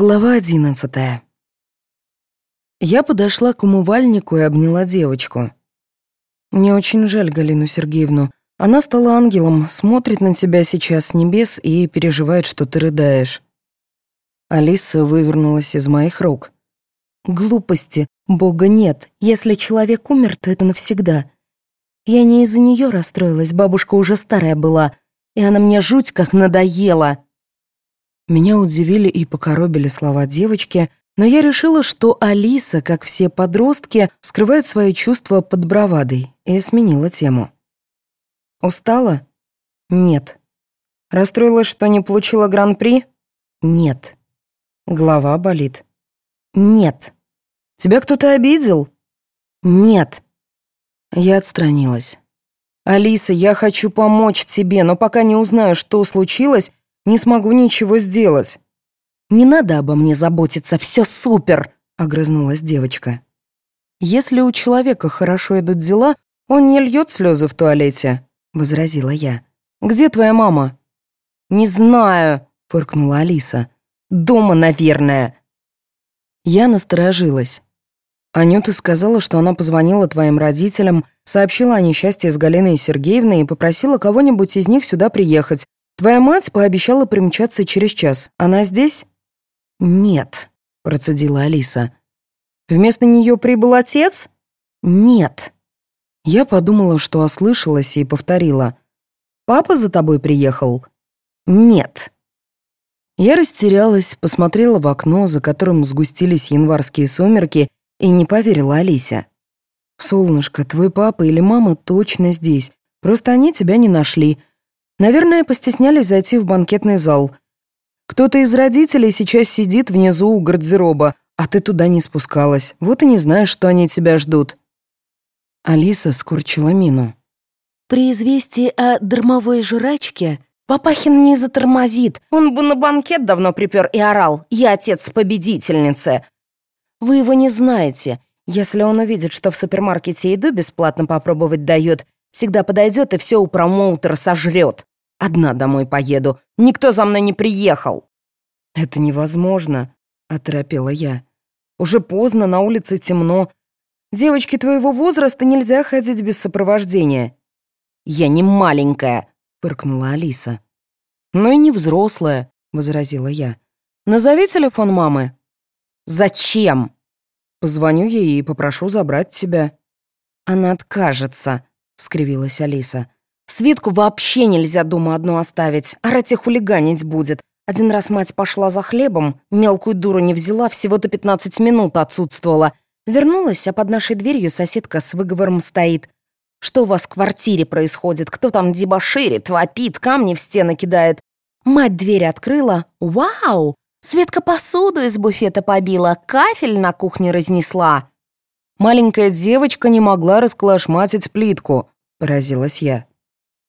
Глава одиннадцатая. Я подошла к умывальнику и обняла девочку. Мне очень жаль Галину Сергеевну. Она стала ангелом, смотрит на тебя сейчас с небес и переживает, что ты рыдаешь. Алиса вывернулась из моих рук. Глупости, Бога нет. Если человек умер, то это навсегда. Я не из-за нее расстроилась, бабушка уже старая была, и она мне жуть как надоела. Меня удивили и покоробили слова девочки, но я решила, что Алиса, как все подростки, скрывает свои чувства под бравадой, и сменила тему. «Устала?» «Нет». «Расстроилась, что не получила гран-при?» «Нет». «Голова болит?» «Нет». «Тебя кто-то обидел?» «Нет». Я отстранилась. «Алиса, я хочу помочь тебе, но пока не узнаю, что случилось, не смогу ничего сделать». «Не надо обо мне заботиться, все супер!» — огрызнулась девочка. «Если у человека хорошо идут дела, он не льет слезы в туалете», — возразила я. «Где твоя мама?» «Не знаю», — фыркнула Алиса. «Дома, наверное». Я насторожилась. Анюта сказала, что она позвонила твоим родителям, сообщила о несчастье с Галиной Сергеевной и попросила кого-нибудь из них сюда приехать, Твоя мать пообещала примчаться через час. Она здесь?» «Нет», — процедила Алиса. «Вместо нее прибыл отец?» «Нет». Я подумала, что ослышалась и повторила. «Папа за тобой приехал?» «Нет». Я растерялась, посмотрела в окно, за которым сгустились январские сумерки, и не поверила Алисе. «Солнышко, твой папа или мама точно здесь, просто они тебя не нашли, Наверное, постеснялись зайти в банкетный зал. Кто-то из родителей сейчас сидит внизу у гардероба, а ты туда не спускалась. Вот и не знаешь, что они тебя ждут». Алиса скорчила мину. «При известии о дармовой жрачке Папахин не затормозит. Он бы на банкет давно припер и орал. Я отец победительницы. Вы его не знаете. Если он увидит, что в супермаркете еду бесплатно попробовать дает, всегда подойдет и все у промоутера сожрет. Одна домой поеду. Никто за мной не приехал». «Это невозможно», — оторопела я. «Уже поздно, на улице темно. Девочке твоего возраста нельзя ходить без сопровождения». «Я не маленькая», — фыркнула Алиса. «Ну и не взрослая», — возразила я. «Назови телефон мамы». «Зачем?» «Позвоню ей и попрошу забрать тебя». «Она откажется», — скривилась Алиса. Светку вообще нельзя дома одну оставить, орать и хулиганить будет. Один раз мать пошла за хлебом, мелкую дуру не взяла, всего-то 15 минут отсутствовала. Вернулась, а под нашей дверью соседка с выговором стоит. «Что у вас в квартире происходит? Кто там дебоширит, вопит, камни в стены кидает?» Мать дверь открыла. «Вау! Светка посуду из буфета побила, кафель на кухне разнесла». «Маленькая девочка не могла расколошматить плитку», — поразилась я.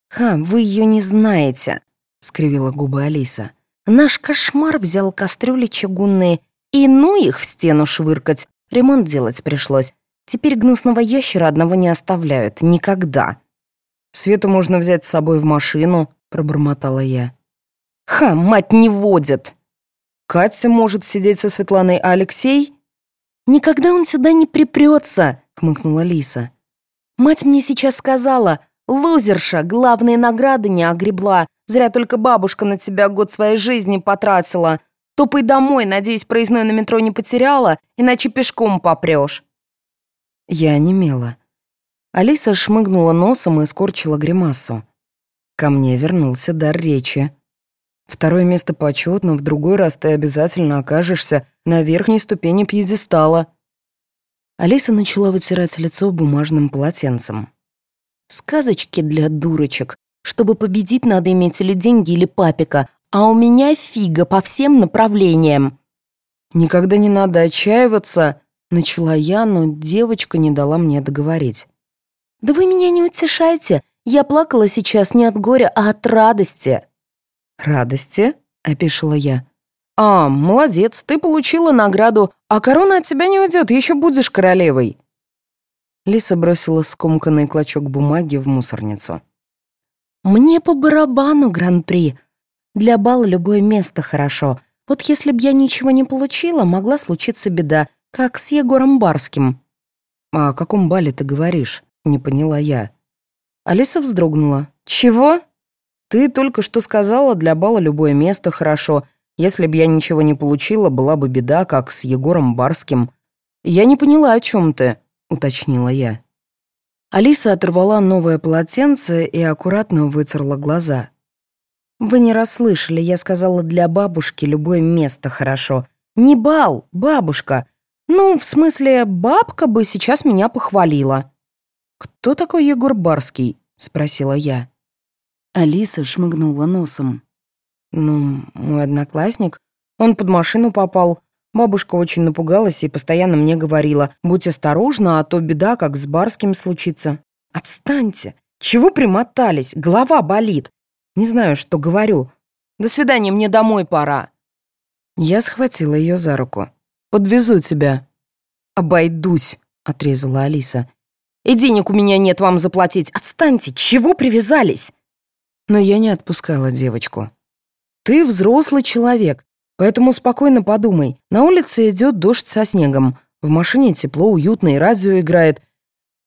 «Ха, вы ее не знаете», — скривила губы Алиса. «Наш кошмар взял кастрюли чугунные, и ну их в стену швыркать. Ремонт делать пришлось. Теперь гнусного ящера одного не оставляют. Никогда». «Свету можно взять с собой в машину», — пробормотала я. «Ха, мать не водит!» «Катя может сидеть со Светланой, а Алексей?» «Никогда он сюда не припрется», — хмыкнула Лиса. «Мать мне сейчас сказала, Лузерша, главные награды не огребла. Зря только бабушка на тебя год своей жизни потратила. Топай домой, надеюсь, проездной на метро не потеряла, иначе пешком попрешь. Я онемела. Алиса шмыгнула носом и скорчила гримасу. Ко мне вернулся дар речи. Второе место почетно, в другой раз ты обязательно окажешься на верхней ступени пьедестала. Алиса начала вытирать лицо бумажным полотенцем. Сказочки для дурочек. Чтобы победить, надо иметь или деньги, или папика. А у меня фига по всем направлениям. «Никогда не надо отчаиваться», — начала я, но девочка не дала мне договорить. «Да вы меня не утешайте. Я плакала сейчас не от горя, а от радости». «Радости?» — опишила я. «А, молодец, ты получила награду, а корона от тебя не уйдет, еще будешь королевой». Лиса бросила скомканный клочок бумаги в мусорницу. «Мне по барабану гран-при. Для бала любое место хорошо. Вот если б я ничего не получила, могла случиться беда, как с Егором Барским». «А «О каком бале ты говоришь?» — не поняла я. Алиса вздрогнула. «Чего?» «Ты только что сказала, для бала любое место хорошо. Если б я ничего не получила, была бы беда, как с Егором Барским. Я не поняла, о чем ты», — уточнила я. Алиса оторвала новое полотенце и аккуратно вытерла глаза. «Вы не расслышали, я сказала, для бабушки любое место хорошо. Не бал, бабушка. Ну, в смысле, бабка бы сейчас меня похвалила». «Кто такой Егор Барский?» — спросила я. Алиса шмыгнула носом. «Ну, мой одноклассник. Он под машину попал. Бабушка очень напугалась и постоянно мне говорила, будь осторожна, а то беда, как с Барским случится. Отстаньте! Чего примотались? Голова болит. Не знаю, что говорю. До свидания, мне домой пора». Я схватила ее за руку. «Подвезу тебя». «Обойдусь», — отрезала Алиса. «И денег у меня нет вам заплатить. Отстаньте, чего привязались?» Но я не отпускала девочку. «Ты взрослый человек, поэтому спокойно подумай. На улице идет дождь со снегом. В машине тепло, уютно и радио играет.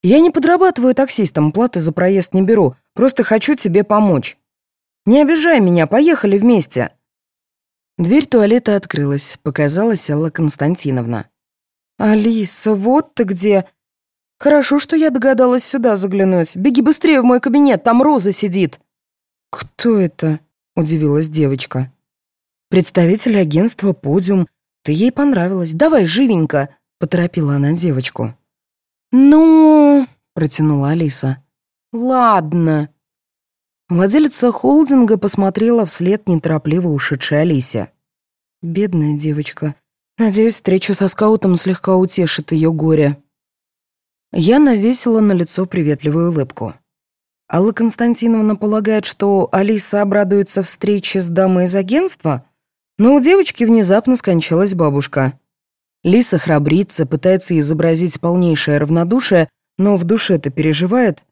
Я не подрабатываю таксистом, платы за проезд не беру. Просто хочу тебе помочь. Не обижай меня, поехали вместе». Дверь туалета открылась, показалась Алла Константиновна. «Алиса, вот ты где!» «Хорошо, что я догадалась сюда заглянуть. Беги быстрее в мой кабинет, там Роза сидит». «Кто это?» — удивилась девочка. «Представитель агентства «Подиум». Ты ей понравилась. Давай живенько!» — поторопила она девочку. «Ну...» — протянула Алиса. «Ладно». Владелица холдинга посмотрела вслед неторопливо ушедшей Алисе. «Бедная девочка. Надеюсь, встреча со скаутом слегка утешит ее горе». Я навесила на лицо приветливую улыбку. Алла Константиновна полагает, что Алиса обрадуется встрече с дамой из агентства, но у девочки внезапно скончалась бабушка. Лиса храбрится, пытается изобразить полнейшее равнодушие, но в душе-то переживает.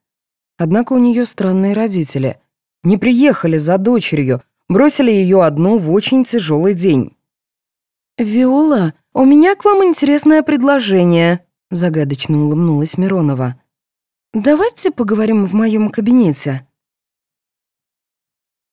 Однако у нее странные родители. Не приехали за дочерью, бросили ее одну в очень тяжелый день. «Виола, у меня к вам интересное предложение», Загадочно улыбнулась Миронова. «Давайте поговорим в моем кабинете».